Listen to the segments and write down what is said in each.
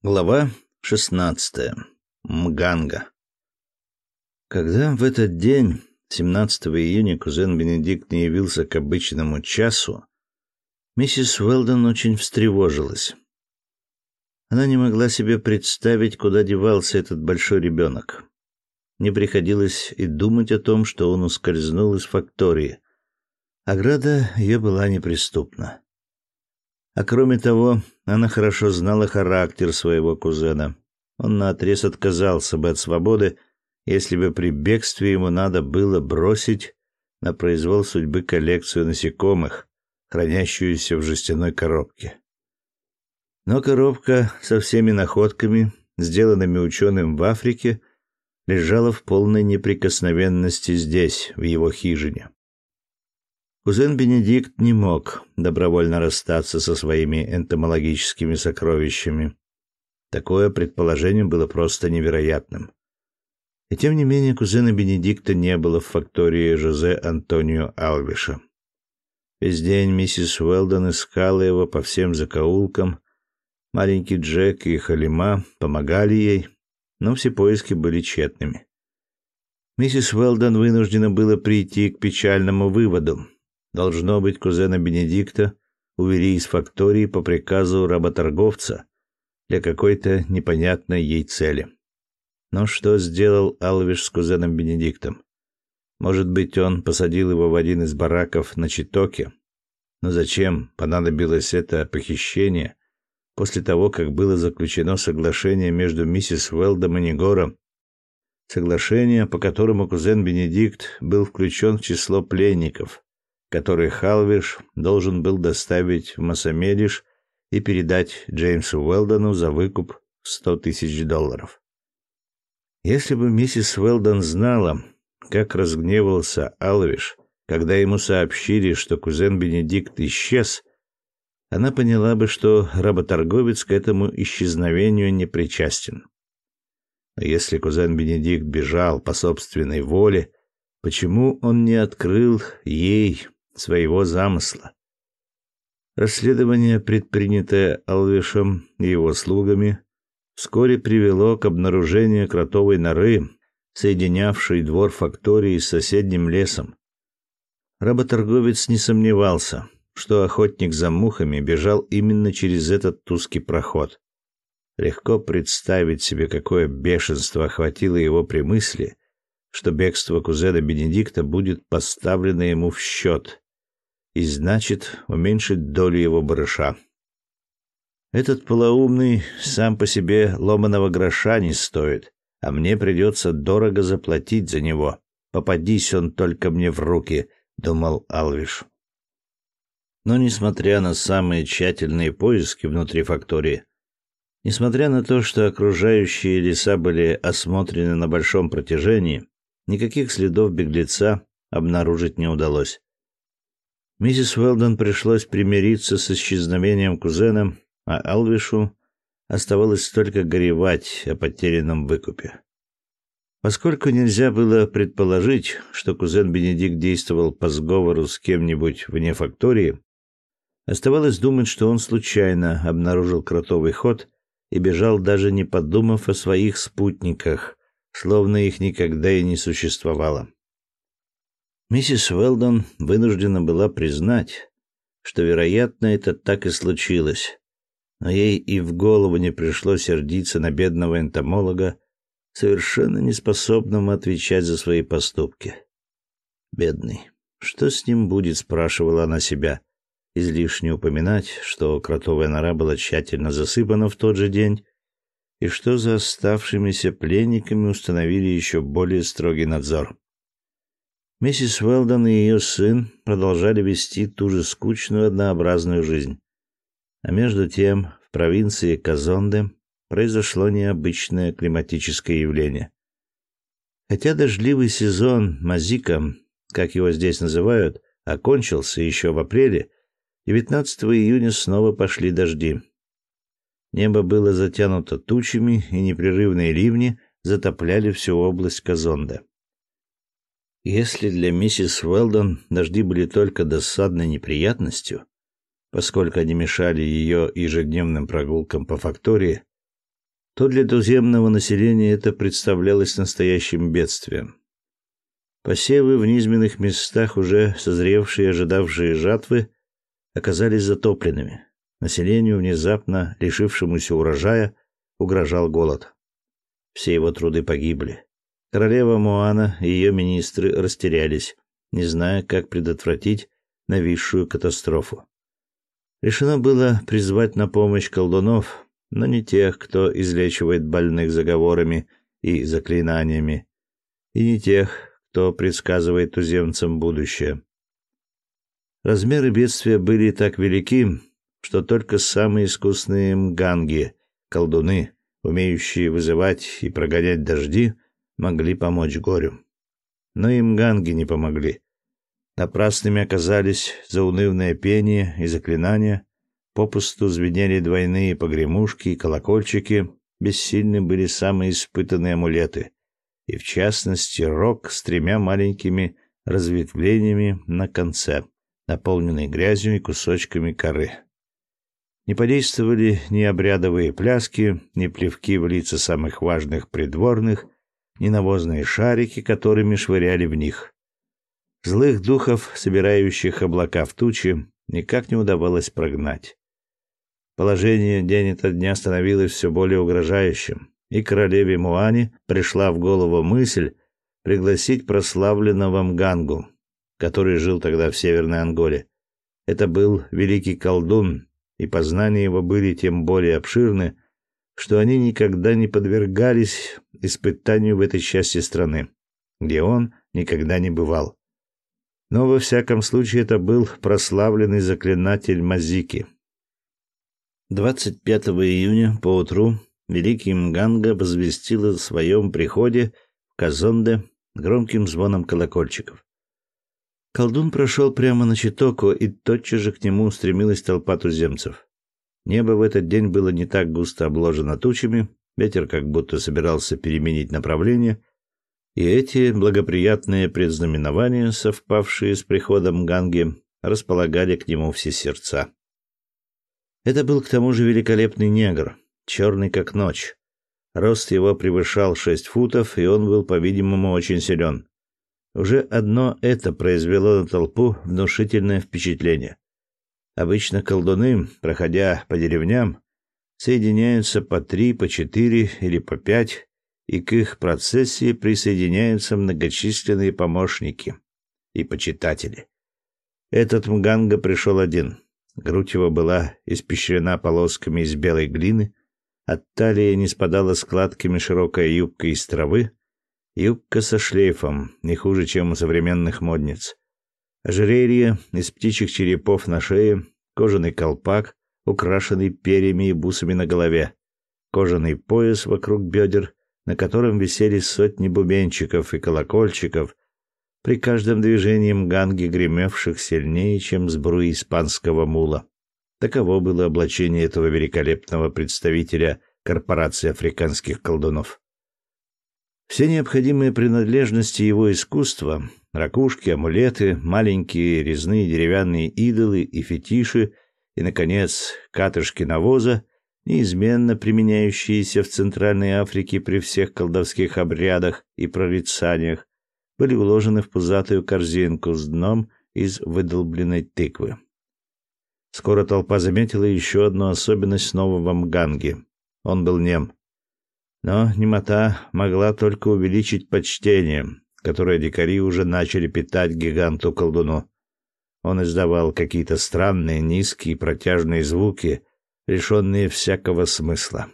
Глава 16. Мганга. Когда в этот день, 17 июня, кузен Бенедикт не явился к обычному часу, миссис Уэлдон очень встревожилась. Она не могла себе представить, куда девался этот большой ребенок. Не приходилось и думать о том, что он ускользнул из фактории. Ограда ее была неприступна. А кроме того, она хорошо знала характер своего кузена. Он наотрез отказался бы от свободы, если бы при бегстве ему надо было бросить на произвол судьбы коллекцию насекомых, хранящуюся в жестяной коробке. Но коробка со всеми находками, сделанными ученым в Африке, лежала в полной неприкосновенности здесь, в его хижине. Кузен Бенедикт не мог добровольно расстаться со своими энтомологическими сокровищами. Такое предположение было просто невероятным. И тем не менее кузена Бенедикта не было в фактории Жозе Антонио Алвиша. Весь день миссис Уэлдон искала его по всем закоулкам. Маленький Джек и Халима помогали ей, но все поиски были тщетными. Миссис Уэлдон вынуждена была прийти к печальному выводу. Должно быть, кузена Бенедикта увели из фактории по приказу работорговца для какой-то непонятной ей цели. Но что сделал Алвиш с кузеном Бенедиктом? Может быть, он посадил его в один из бараков на Читоке? Но зачем понадобилось это похищение после того, как было заключено соглашение между миссис Уэлдом и Негором? Соглашение, по которому кузен Бенедикт был включен в число пленников, который Халвиш должен был доставить в Масамедиш и передать Джеймсу Уэлдону за выкуп в тысяч долларов. Если бы миссис Уэлдон знала, как разгневался Алвиш, когда ему сообщили, что кузен Бенедикт исчез, она поняла бы, что работорговец к этому исчезновению не причастен. Но если кузен Бенедикт бежал по собственной воле, почему он не открыл ей своего замысла. Расследование, предпринятое Алвишем и его слугами, вскоре привело к обнаружению кротовой норы, соединявшей двор фактории с соседним лесом. Работорговец не сомневался, что охотник за мухами бежал именно через этот узкий проход. Легко представить себе, какое бешенство охватило его при мысли, что бегство кузена Бенедикта будет поставлено ему в счет, и значит уменьшить долю его барыша. Этот полоумный сам по себе ломаного гроша не стоит, а мне придется дорого заплатить за него. Попадись он только мне в руки, думал Алвиш. Но несмотря на самые тщательные поиски внутри фактории, несмотря на то, что окружающие леса были осмотрены на большом протяжении, никаких следов беглеца обнаружить не удалось. Миссис Уэлдон пришлось примириться с исчезновением кузена, а Алвишу оставалось только горевать о потерянном выкупе. Поскольку нельзя было предположить, что кузен Бенедикт действовал по сговору с кем-нибудь вне фактории, оставалось думать, что он случайно обнаружил кротовый ход и бежал даже не подумав о своих спутниках, словно их никогда и не существовало. Миссис Уэлдон вынуждена была признать, что, вероятно, это так и случилось. Но ей и в голову не пришло сердиться на бедного энтомолога, совершенно неспособного отвечать за свои поступки. Бедный. Что с ним будет, спрашивала она себя. Излишне упоминать, что кротовая нора была тщательно засыпана в тот же день, и что за оставшимися пленниками установили еще более строгий надзор. Миссис Уэлдон и ее сын продолжали вести ту же скучную однообразную жизнь. А между тем, в провинции Казонде произошло необычное климатическое явление. Хотя дождливый сезон Мазика, как его здесь называют, окончился еще в апреле, 19 июня снова пошли дожди. Небо было затянуто тучами, и непрерывные ливни затопляли всю область Казонде. Если для миссис Уэлдон дожди были только досадной неприятностью, поскольку они мешали ее ежедневным прогулкам по фактории, то для туземного населения это представлялось настоящим бедствием. Посевы в низменных местах, уже созревшие ожидавшие жатвы, оказались затопленными. Населению, внезапно лишившемуся урожая, угрожал голод. Все его труды погибли. Королева Моана и ее министры растерялись, не зная, как предотвратить нависшую катастрофу. Решено было призвать на помощь колдунов, но не тех, кто излечивает больных заговорами и заклинаниями, и не тех, кто предсказывает туземцам будущее. Размеры бедствия были так велики, что только самые искусные мганги, колдуны, умеющие вызывать и прогонять дожди, могли помочь горю. Но и мганги не помогли. Напрасными оказались заунывное пение и заклинания, попусту звенели двойные погремушки и колокольчики, бессильны были самые испытанные амулеты, и в частности рог с тремя маленькими разветвлениями на конце, наполненный грязью и кусочками коры. Не подействовали ни обрядовые пляски, ни плевки в лица самых важных придворных, ни навозные шарики, которыми швыряли в них. Злых духов, собирающих облака в тучи, никак не удавалось прогнать. Положение день ото дня становилось все более угрожающим, и королеве Муани пришла в голову мысль пригласить прославленного Мгангу, который жил тогда в Северной Анголе. Это был великий колдун, и познания его были тем более обширны, что они никогда не подвергались испытанию в этой части страны, где он никогда не бывал. Но во всяком случае это был прославленный заклинатель Мазики. 25 июня поутру великий Мганга возвестил о своем приходе в Казонде громким звоном колокольчиков. Колдун прошел прямо на Читоку, и тотчас же к нему устремилась толпа туземцев. Небо в этот день было не так густо обложено тучами, ветер как будто собирался переменить направление, и эти благоприятные предзнаменования, совпавшие с приходом Ганги, располагали к нему все сердца. Это был к тому же великолепный негр, черный как ночь. Рост его превышал шесть футов, и он был, по-видимому, очень силен. Уже одно это произвело на толпу внушительное впечатление. Обычно колдуны, проходя по деревням, соединяются по три, по четыре или по пять, и к их процессии присоединяются многочисленные помощники и почитатели. Этот Мганга пришел один. Грудь его была испещрена полосками из белой глины, от талии не спадала складками широкая юбка из травы, Юбка со шлейфом, не хуже, чем у современных модниц. Ожерелье из птичьих черепов на шее, кожаный колпак, украшенный перьями и бусами на голове, кожаный пояс вокруг бедер, на котором висели сотни бубенчиков и колокольчиков, при каждом движении мганги гремевших сильнее, чем сбруи испанского мула. Таково было облачение этого великолепного представителя корпорации африканских колдунов. Все необходимые принадлежности его искусства — ракушки, амулеты, маленькие резные деревянные идолы и фетиши, и, наконец, катышки навоза, неизменно применяющиеся в Центральной Африке при всех колдовских обрядах и прорицаниях, были уложены в пузатую корзинку с дном из выдолбленной тыквы. Скоро толпа заметила еще одну особенность нового Мганги. Он был нем. Но немота могла только увеличить почтение, которое дикари уже начали питать гиганту-колдуну. Он издавал какие-то странные, низкие, протяжные звуки, лишенные всякого смысла.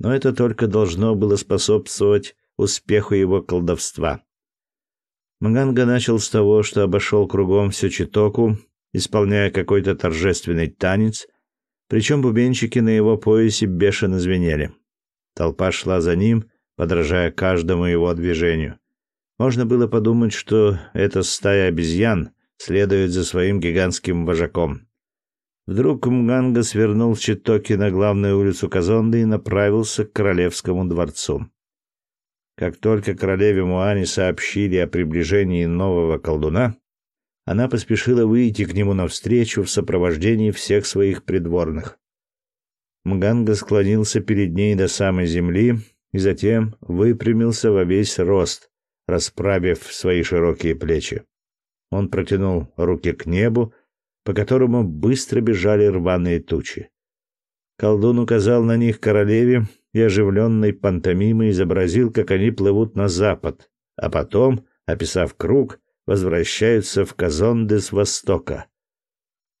Но это только должно было способствовать успеху его колдовства. Мганга начал с того, что обошел кругом всю Читоку, исполняя какой-то торжественный танец, причем бубенчики на его поясе бешено звенели. Толпа шла за ним, подражая каждому его движению. Можно было подумать, что эта стая обезьян следует за своим гигантским вожаком. Вдруг Мганга свернул с Читоки на главную улицу Казонды и направился к королевскому дворцу. Как только королеве Муани сообщили о приближении нового колдуна, она поспешила выйти к нему навстречу в сопровождении всех своих придворных. Мганга склонился перед ней до самой земли и затем выпрямился во весь рост, расправив свои широкие плечи. Он протянул руки к небу, по которому быстро бежали рваные тучи. Колдун указал на них королеве и оживленной пантомимой изобразил, как они плывут на запад, а потом, описав круг, возвращаются в Казонде с востока.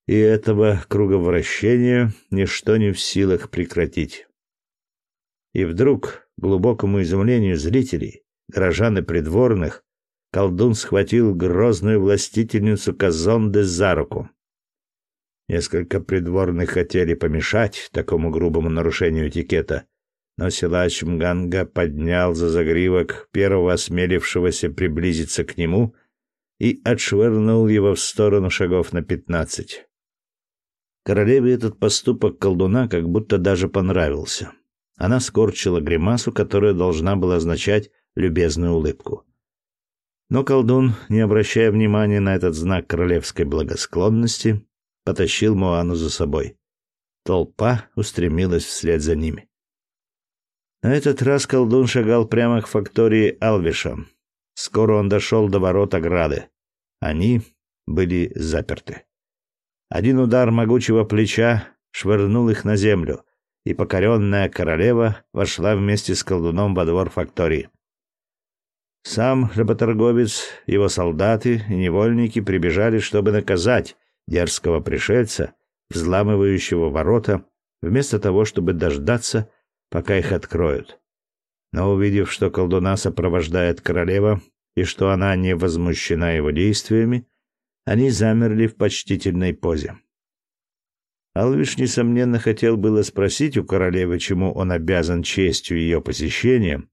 И этого круговращения ничто не в силах прекратить. И вдруг, к глубокому изумлению зрителей, горожан и придворных, колдун схватил грозную властительницу Казонде за руку. Несколько придворных хотели помешать такому грубому нарушению этикета, но силач Мганга поднял за загривок первого осмелившегося приблизиться к нему и отшвырнул его в сторону шагов на пятнадцать. Королеве этот поступок колдуна как будто даже понравился. Она скорчила гримасу, которая должна была означать любезную улыбку. Но колдун, не обращая внимания на этот знак королевской благосклонности, потащил Моану за собой. Толпа устремилась вслед за ними. На этот раз колдун шагал прямо к фактории Алвиша. Скоро он дошел до ворот ограды. Они были заперты. Один удар могучего плеча швырнул их на землю, и покоренная королева вошла вместе с колдуном во двор фактории. Сам работорговец, его солдаты и невольники прибежали, чтобы наказать дерзкого пришельца, взламывающего ворота, вместо того, чтобы дождаться, пока их откроют. Но увидев, что колдуна сопровождает королева и что она не возмущена его действиями, они замерли в почтительной позе. Алвиш, несомненно, хотел было спросить у королевы, чему он обязан честью ее посещения,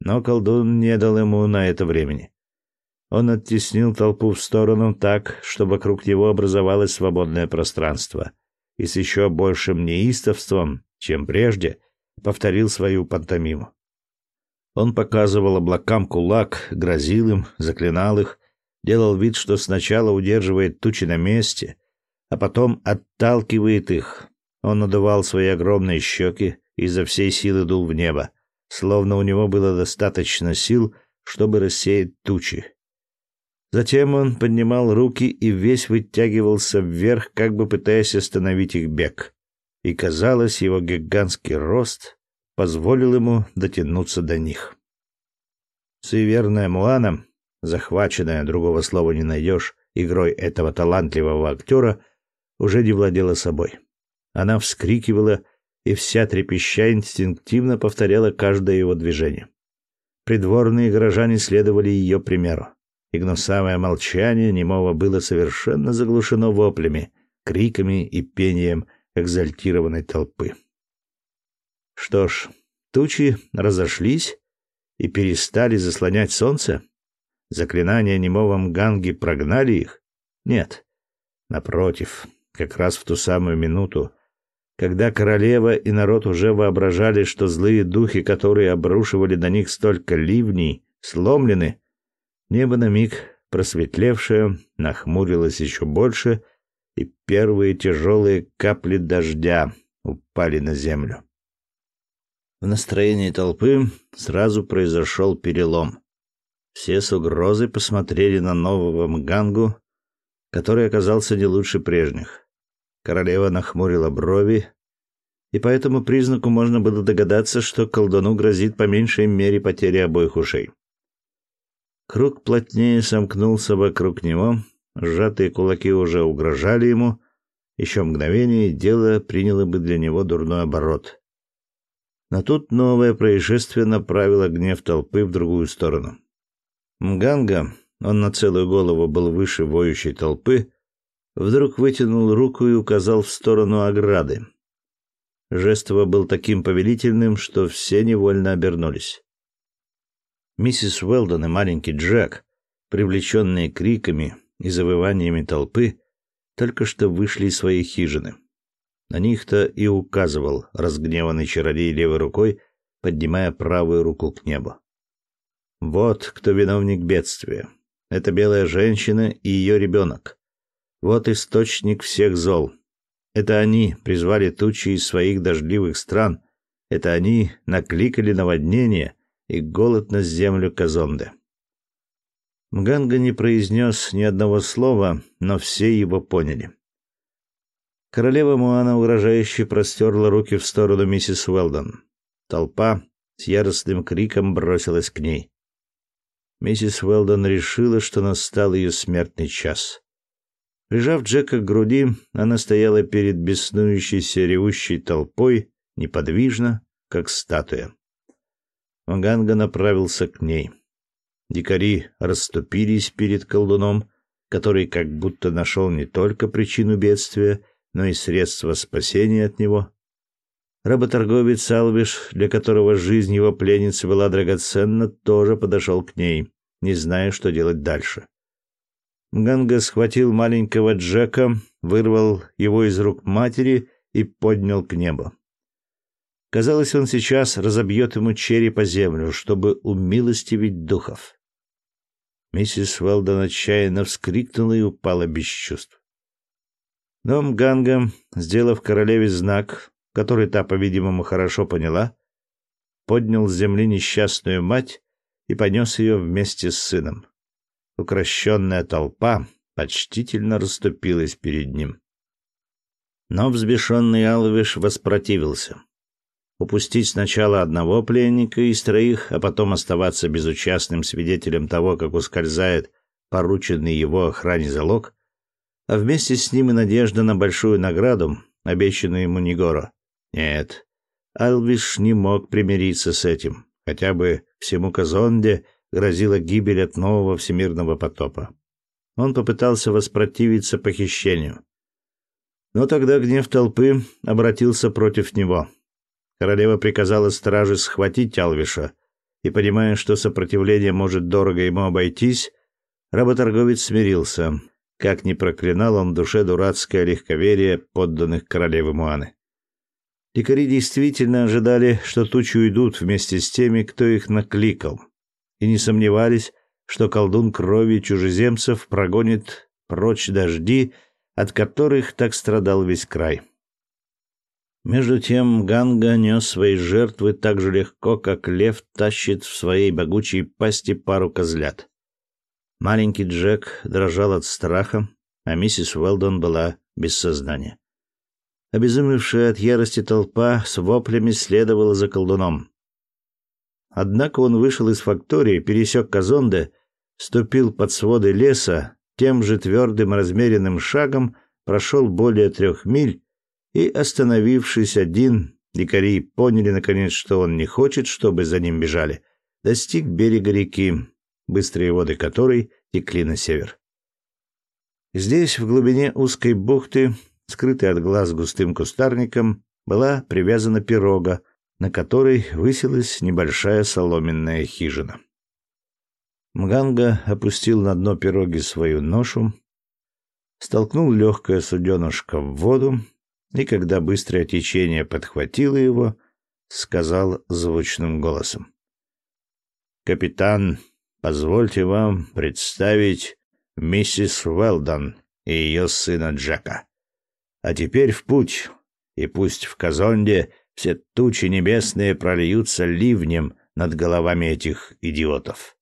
но колдун не дал ему на это времени. Он оттеснил толпу в сторону так, что вокруг него образовалось свободное пространство, и с еще большим неистовством, чем прежде, повторил свою пантомиму. Он показывал облакам кулак, грозил им, заклинал их, делал вид, что сначала удерживает тучи на месте, а потом отталкивает их. Он надувал свои огромные щеки и изо всей силы дул в небо, словно у него было достаточно сил, чтобы рассеять тучи. Затем он поднимал руки и весь вытягивался вверх, как бы пытаясь остановить их бег и, казалось, его гигантский рост позволил ему дотянуться до них. Суеверная Муана, захваченная, другого слова не найдешь, игрой этого талантливого актера, уже не владела собой. Она вскрикивала и вся трепеща инстинктивно повторяла каждое его движение. Придворные горожане следовали ее примеру, и гнусавое молчание немого было совершенно заглушено воплями, криками и пением экзальтированной толпы. Что ж, тучи разошлись и перестали заслонять солнце? Заклинания немого Мганги прогнали их? Нет. Напротив, как раз в ту самую минуту, когда королева и народ уже воображали, что злые духи, которые обрушивали на них столько ливней, сломлены, небо на миг просветлевшее нахмурилось еще больше и первые тяжелые капли дождя упали на землю. В настроении толпы сразу произошел перелом. Все с угрозой посмотрели на нового Мгангу, который оказался не лучше прежних. Королева нахмурила брови, и по этому признаку можно было догадаться, что колдуну грозит по меньшей мере потеря обоих ушей. Круг плотнее сомкнулся вокруг него, Сжатые кулаки уже угрожали ему. Еще мгновение, дело приняло бы для него дурной оборот. Но тут новое происшествие направило гнев толпы в другую сторону. Мганга, он на целую голову был выше воющей толпы, вдруг вытянул руку и указал в сторону ограды. Жест его был таким повелительным, что все невольно обернулись. Миссис Уэлдон и маленький Джек, привлеченные криками, и завываниями толпы только что вышли из своей хижины. На них-то и указывал разгневанный чародей левой рукой, поднимая правую руку к небу. Вот кто виновник бедствия. Это белая женщина и ее ребенок. Вот источник всех зол. Это они призвали тучи из своих дождливых стран. Это они накликали наводнение и голод на землю Казонде. Мганга не произнес ни одного слова, но все его поняли. Королева Муана угрожающе простерла руки в сторону миссис Уэлдон. Толпа с яростным криком бросилась к ней. Миссис Уэлдон решила, что настал ее смертный час. Прижав Джека к груди, она стояла перед беснующейся ревущей толпой, неподвижно, как статуя. Маганга направился к ней. Дикари расступились перед колдуном, который как будто нашел не только причину бедствия, но и средства спасения от него. Работорговец Алвиш, для которого жизнь его пленницы была драгоценна, тоже подошел к ней, не зная, что делать дальше. Ганга схватил маленького Джека, вырвал его из рук матери и поднял к небу. Казалось, он сейчас разобьет ему череп о землю, чтобы умилостивить духов. Миссис Уэлдон отчаянно вскрикнула и упала без чувств. Но Мганга, сделав королеве знак, который та, по-видимому, хорошо поняла, поднял с земли несчастную мать и понес ее вместе с сыном. Укращенная толпа почтительно расступилась перед ним. Но взбешенный Алвиш воспротивился. Упустить сначала одного пленника из троих, а потом оставаться безучастным свидетелем того, как ускользает порученный его охране залог, а вместе с ним и надежда на большую награду, обещанную ему Нигоро. Нет, Алвиш не мог примириться с этим. Хотя бы всему Казонде грозила гибель от нового всемирного потопа. Он попытался воспротивиться похищению. Но тогда гнев толпы обратился против него. Королева приказала страже схватить Алвиша, и, понимая, что сопротивление может дорого ему обойтись, работорговец смирился, как ни проклинал он в душе дурацкое легковерие подданных королевы Муаны. Дикари действительно ожидали, что тучи уйдут вместе с теми, кто их накликал, и не сомневались, что колдун крови чужеземцев прогонит прочь дожди, от которых так страдал весь край. Между тем Ганга нес свои жертвы так же легко, как лев тащит в своей богучей пасти пару козлят. Маленький Джек дрожал от страха, а миссис Уэлдон была без сознания. Обезумевшая от ярости толпа с воплями следовала за колдуном. Однако он вышел из фактории, пересек Казонде, ступил под своды леса, тем же твердым размеренным шагом прошел более трех миль и, остановившись один, дикари поняли наконец, что он не хочет, чтобы за ним бежали, достиг берега реки, быстрые воды которой текли на север. Здесь, в глубине узкой бухты, скрытой от глаз густым кустарником, была привязана пирога, на которой высилась небольшая соломенная хижина. Мганга опустил на дно пироги свою ношу, столкнул легкое суденышко в воду и когда быстрое течение подхватило его, сказал звучным голосом. «Капитан, позвольте вам представить миссис Уэлдон и ее сына Джека. А теперь в путь, и пусть в Казонде все тучи небесные прольются ливнем над головами этих идиотов».